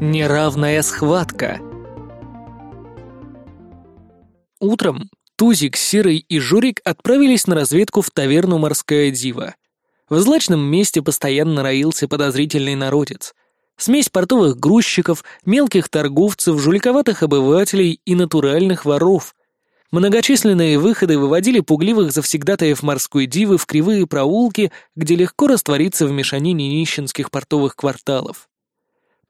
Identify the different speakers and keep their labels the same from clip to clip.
Speaker 1: Неравная схватка. Утром Тузик, Серый и Журик отправились на разведку в таверну «Морская дива». В злачном месте постоянно роился подозрительный народец. Смесь портовых грузчиков, мелких торговцев, жуликоватых обывателей и натуральных воров. Многочисленные выходы выводили пугливых завсегдатаев морской дивы в кривые проулки, где легко раствориться в мешанине нищенских портовых кварталов.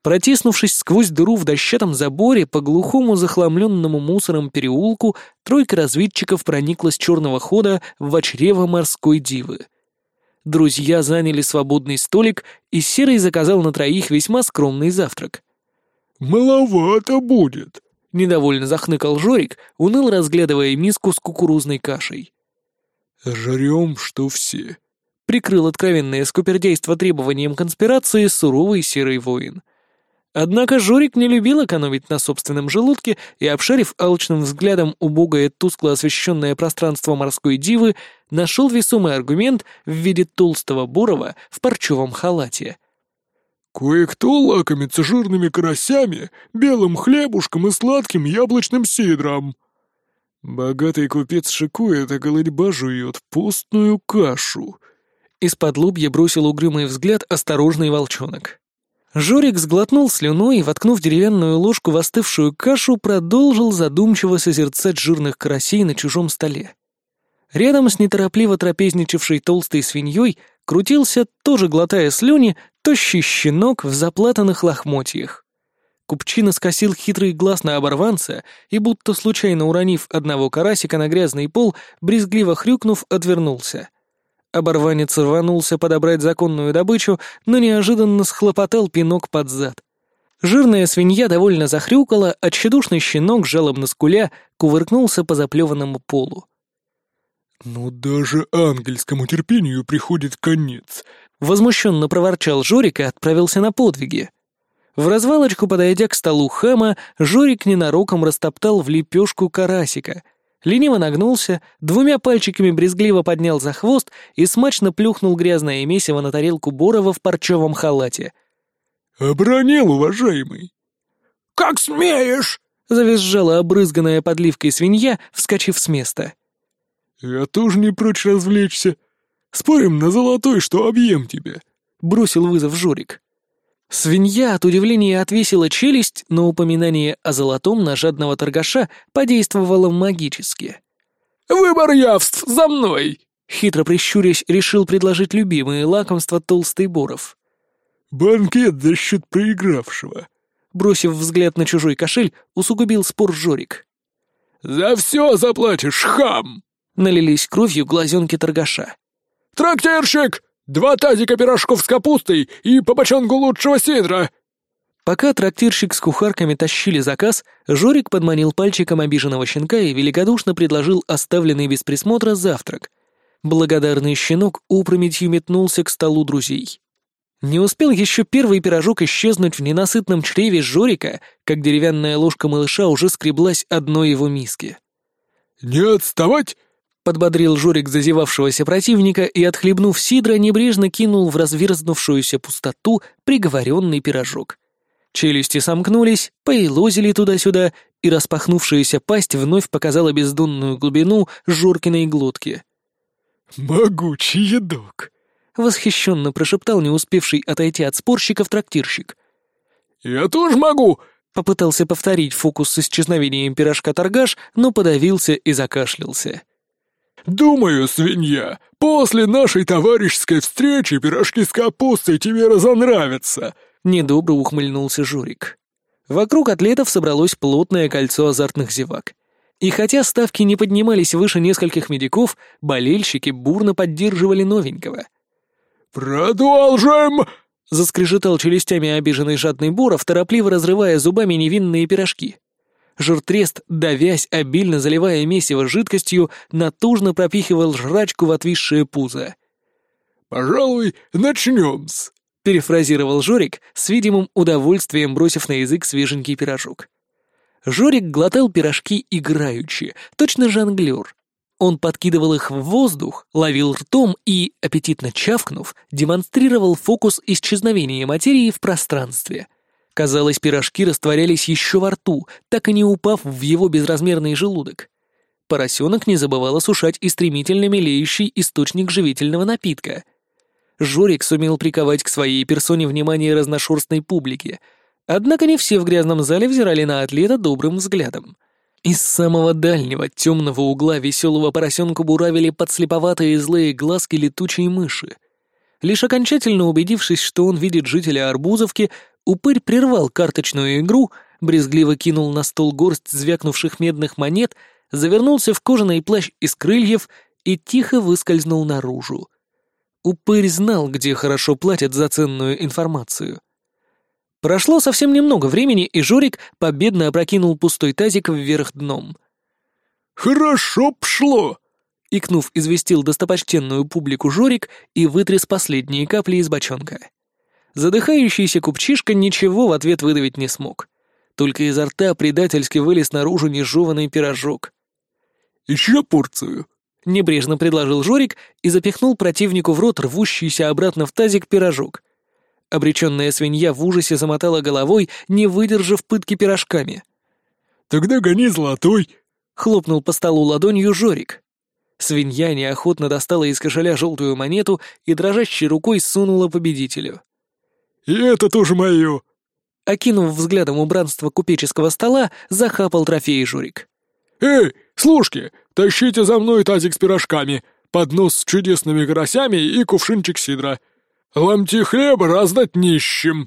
Speaker 1: Протиснувшись сквозь дыру в дощатом заборе по глухому захламленному мусором переулку, тройка разведчиков проникла с черного хода в чрево морской дивы. Друзья заняли свободный столик, и Серый заказал на троих весьма скромный завтрак.
Speaker 2: «Маловато будет», —
Speaker 1: недовольно захныкал Жорик, уныл разглядывая миску с кукурузной кашей.
Speaker 2: «Жрем, что все», —
Speaker 1: прикрыл откровенное скупердейство требованием конспирации суровый серый воин. Однако Жорик не любил экономить на собственном желудке и, обшарив алчным взглядом убогое тускло освещенное пространство морской дивы, нашел весомый аргумент в виде толстого бурова в парчевом халате.
Speaker 2: «Кое-кто лакомится жирными карасями, белым хлебушком и сладким яблочным сидром». Богатый купец шикует, а голодьба жует постную кашу.
Speaker 1: Из-под лобья бросил угрюмый взгляд осторожный волчонок. Жорик сглотнул слюной и, воткнув деревянную ложку в остывшую кашу, продолжил задумчиво созерцать жирных карасей на чужом столе. Рядом с неторопливо трапезничавшей толстой свиньей крутился, тоже глотая слюни, тощий щенок в заплатанных лохмотьях. Купчина скосил хитрый глаз на оборванца и, будто случайно уронив одного карасика на грязный пол, брезгливо хрюкнув, отвернулся — Оборванец рванулся подобрать законную добычу, но неожиданно схлопотал пинок под зад. Жирная свинья довольно захрюкала, а тщедушный щенок, жалобно скуля, кувыркнулся по заплеванному полу.
Speaker 2: «Ну даже ангельскому терпению приходит конец», —
Speaker 1: возмущенно проворчал Жорик и отправился на подвиги. В развалочку, подойдя к столу хама, Жорик ненароком растоптал в лепешку карасика — лениво нагнулся, двумя пальчиками брезгливо поднял за хвост и смачно плюхнул грязное месиво на тарелку Борова в парчевом халате.
Speaker 2: «Обронил, уважаемый!»
Speaker 3: «Как смеешь!»
Speaker 1: — завизжала обрызганная подливкой свинья, вскочив с места.
Speaker 2: «Я тоже не прочь развлечься. Спорим на золотой, что объем тебя!» — бросил вызов Жорик.
Speaker 1: Свинья от удивления отвесила челюсть, но упоминание о золотом на жадного торгаша подействовало магически.
Speaker 3: «Выбор явств за мной!»
Speaker 1: Хитро прищурясь, решил предложить любимые лакомства толстый Боров.
Speaker 2: «Банкет за счет проигравшего!»
Speaker 1: Бросив взгляд на чужой кошель, усугубил спор Жорик.
Speaker 3: «За все заплатишь, хам!»
Speaker 1: Налились кровью глазенки торгаша.
Speaker 3: «Трактирщик! Два тазика пирожков с капустой и по бочонку лучшего сидра!»
Speaker 1: Пока трактирщик с кухарками тащили заказ, Жорик подманил пальчиком обиженного щенка и великодушно предложил оставленный без присмотра завтрак. Благодарный щенок опрометью метнулся к столу друзей. Не успел еще первый пирожок исчезнуть в ненасытном чреве Жорика, как деревянная ложка малыша уже скреблась одной его миски.
Speaker 2: «Не отставать!
Speaker 1: Подбодрил Жорик зазевавшегося противника и, отхлебнув сидра, небрежно кинул в разверзнувшуюся пустоту приговоренный пирожок. Челюсти сомкнулись, поелозили туда-сюда, и распахнувшаяся пасть вновь показала бездонную глубину Жоркиной глотки.
Speaker 2: «Могучий едок!»
Speaker 1: — восхищенно прошептал не успевший отойти от спорщиков трактирщик.
Speaker 3: «Я тоже могу!»
Speaker 1: — попытался повторить фокус с исчезновением пирожка торгаш, но подавился и закашлялся.
Speaker 2: «Думаю, свинья, после нашей товарищеской встречи пирожки с капустой тебе разонравятся», —
Speaker 1: недобро ухмыльнулся Журик. Вокруг атлетов собралось плотное кольцо азартных зевак. И хотя ставки не поднимались выше нескольких медиков, болельщики бурно поддерживали новенького.
Speaker 2: «Продолжим!»
Speaker 1: — заскрежетал челюстями обиженный жадный Буров, торопливо разрывая зубами невинные пирожки. Жиртрест, давясь, обильно заливая месиво жидкостью, натужно пропихивал жрачку в отвисшее пузо.
Speaker 2: «Пожалуй, начнем-с», —
Speaker 1: перефразировал Жорик, с видимым удовольствием бросив на язык свеженький пирожок. Жорик глотал пирожки играючи, точно жонглер. Он подкидывал их в воздух, ловил ртом и, аппетитно чавкнув, демонстрировал фокус исчезновения материи в пространстве — Казалось, пирожки растворялись еще во рту, так и не упав в его безразмерный желудок. Поросенок не забывал осушать и стремительно мелеющий источник живительного напитка. Жорик сумел приковать к своей персоне внимание разношерстной публики, однако не все в грязном зале взирали на атлета добрым взглядом. Из самого дальнего темного угла веселого поросенка буравили подслеповатые злые глазки летучей мыши. Лишь окончательно убедившись, что он видит жителя Арбузовки, упырь прервал карточную игру, брезгливо кинул на стол горсть звякнувших медных монет, завернулся в кожаный плащ из крыльев и тихо выскользнул наружу. Упырь знал, где хорошо платят за ценную информацию. Прошло совсем немного времени, и Жорик победно опрокинул пустой тазик вверх дном.
Speaker 2: «Хорошо пшло!»
Speaker 1: — икнув, известил достопочтенную публику Жорик и вытряс последние капли из бочонка. Задыхающийся купчишка ничего в ответ выдавить не смог. Только изо рта предательски вылез наружу нежеванный пирожок.
Speaker 2: «Еще порцию?»
Speaker 1: — небрежно предложил Жорик и запихнул противнику в рот рвущийся обратно в тазик пирожок. Обреченная свинья в ужасе замотала головой, не выдержав пытки пирожками.
Speaker 2: «Тогда гони золотой!»
Speaker 1: — хлопнул по столу ладонью Жорик. Свинья неохотно достала из кошеля желтую монету и дрожащей рукой сунула победителю.
Speaker 2: «И это тоже мое!»
Speaker 1: Окинув взглядом убранство купеческого стола, захапал трофей Журик.
Speaker 2: «Эй, служки, тащите за мной тазик с пирожками, поднос с чудесными карасями и кувшинчик сидра. Ломти хлеба раздать нищим!»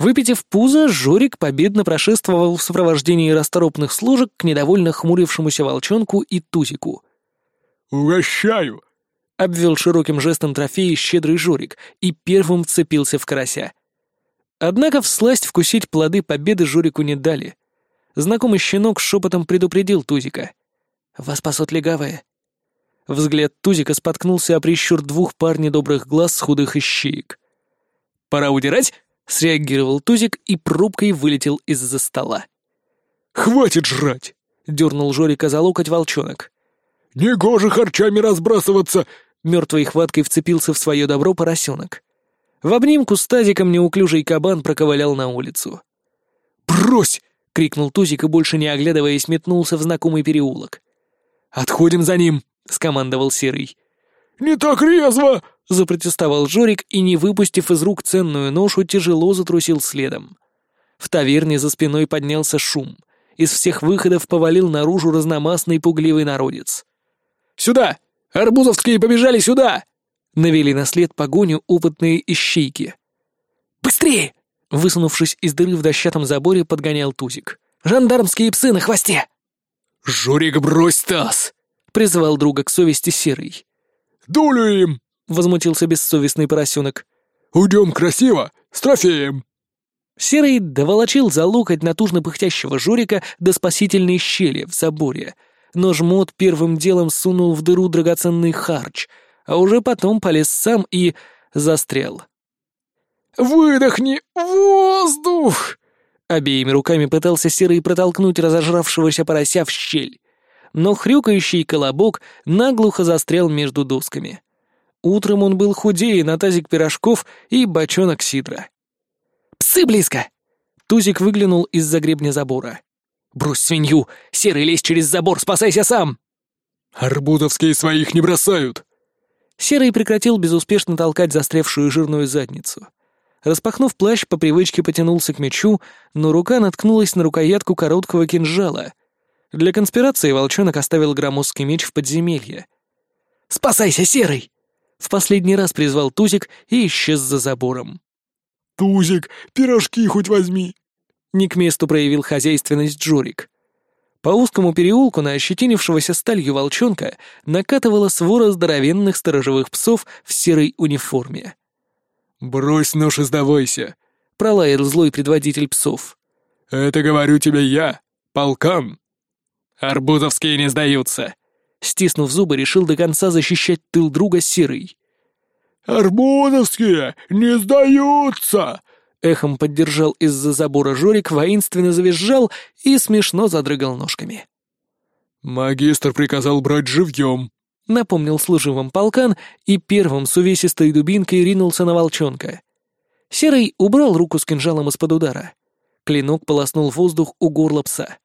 Speaker 1: Выпитив пузо, Жорик победно прошествовал в сопровождении расторопных служек к недовольно хмурившемуся волчонку и тузику.
Speaker 2: «Угощаю!»
Speaker 1: — обвел широким жестом трофеи щедрый Жорик и первым вцепился в карася. Однако всласть вкусить плоды победы Жорику не дали. Знакомый щенок шепотом предупредил Тузика. «Вас спасут легавые». Взгляд Тузика споткнулся о прищур двух пар недобрых глаз с худых ищеек. «Пора удирать?» — среагировал Тузик и пробкой вылетел из-за стола.
Speaker 2: «Хватит жрать!»
Speaker 1: — дернул Жорика за локоть волчонок.
Speaker 2: «Негоже харчами разбрасываться!»
Speaker 1: Мертвой хваткой вцепился в свое добро поросенок. В обнимку с тазиком неуклюжий кабан проковылял на улицу.
Speaker 2: «Брось!»
Speaker 1: — крикнул Тузик и, больше не оглядываясь, метнулся в знакомый переулок.
Speaker 2: «Отходим за ним!»
Speaker 1: — скомандовал Серый.
Speaker 2: «Не так резво!»
Speaker 1: — запротестовал Жорик и, не выпустив из рук ценную ношу, тяжело затрусил следом. В таверне за спиной поднялся шум. Из всех выходов повалил наружу разномастный пугливый народец. «Сюда! Арбузовские побежали сюда!» Навели на след погоню опытные ищейки. «Быстрее!» Высунувшись из дыры в дощатом заборе, подгонял Тузик. «Жандармские псы на хвосте!»
Speaker 2: «Жорик, брось таз!»
Speaker 1: — призвал друга к совести Серый.
Speaker 2: «Дулю им!»
Speaker 1: — возмутился бессовестный поросенок.
Speaker 2: «Уйдем красиво, с трофеем!»
Speaker 1: Серый доволочил за локоть натужно пыхтящего Жорика до спасительной щели в заборе, но жмот первым делом сунул в дыру драгоценный харч, а уже потом полез сам и застрял.
Speaker 2: «Выдохни воздух!»
Speaker 1: Обеими руками пытался Серый протолкнуть разожравшегося порося в щель, но хрюкающий колобок наглухо застрял между досками. Утром он был худее на тазик пирожков и бочонок сидра. «Псы близко!» Тузик выглянул из-за гребня забора. «Брось свинью! Серый, лезь через забор, спасайся сам!»
Speaker 2: «Арбутовские своих не бросают!»
Speaker 1: Серый прекратил безуспешно толкать застрявшую жирную задницу. Распахнув плащ, по привычке потянулся к мечу, но рука наткнулась на рукоятку короткого кинжала. Для конспирации волчонок оставил громоздкий меч в подземелье. «Спасайся, Серый!» В последний раз призвал Тузик и исчез за забором.
Speaker 2: «Тузик, пирожки хоть возьми!»
Speaker 1: Не к месту проявил хозяйственность Джорик. По узкому переулку на ощетинившегося сталью волчонка накатывала свора здоровенных сторожевых псов в серой униформе.
Speaker 2: «Брось нож и сдавайся», —
Speaker 1: пролаял злой предводитель псов.
Speaker 2: «Это говорю тебе я, полкан».
Speaker 1: «Арбузовские не сдаются», — стиснув зубы, решил до конца защищать тыл друга серый.
Speaker 2: «Арбузовские не сдаются!»
Speaker 1: Эхом поддержал из-за забора Жорик, воинственно завизжал и смешно задрыгал ножками.
Speaker 2: «Магистр приказал брать живьем», —
Speaker 1: напомнил служивым полкан и первым с увесистой дубинкой ринулся на волчонка. Серый убрал руку с кинжалом из-под удара. Клинок полоснул воздух у горла пса.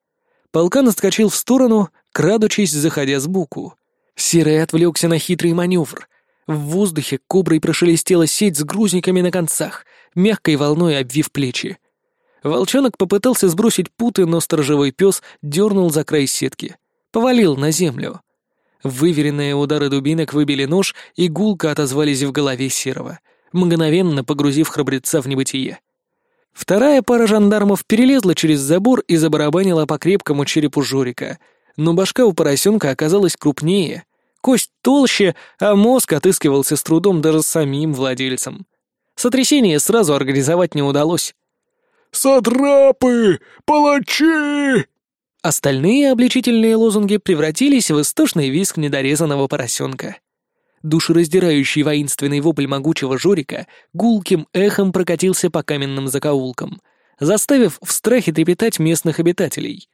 Speaker 1: Полкан отскочил в сторону, крадучись, заходя сбоку. Серый отвлекся на хитрый маневр. В воздухе коброй прошелестела сеть с грузниками на концах, мягкой волной обвив плечи. Волчонок попытался сбросить путы, но сторожевой пес дернул за край сетки. Повалил на землю. Выверенные удары дубинок выбили нож и гулко отозвались в голове Серого, мгновенно погрузив храбреца в небытие. Вторая пара жандармов перелезла через забор и забарабанила по крепкому черепу Жорика, но башка у поросенка оказалась крупнее, кость толще, а мозг отыскивался с трудом даже самим владельцем. Сотрясение сразу организовать не удалось.
Speaker 2: «Сатрапы! Палачи!»
Speaker 1: Остальные обличительные лозунги превратились в истошный визг недорезанного поросенка. Душераздирающий воинственный вопль могучего Жорика гулким эхом прокатился по каменным закоулкам, заставив в страхе трепетать местных обитателей.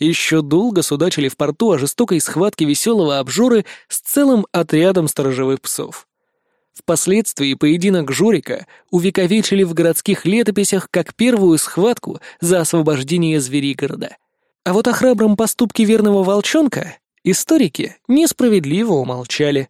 Speaker 1: Еще долго судачили в порту о жестокой схватке веселого обжоры с целым отрядом сторожевых псов. Впоследствии поединок Жорика увековечили в городских летописях как первую схватку за освобождение Зверигорода. А вот о храбром поступке верного волчонка историки несправедливо умолчали.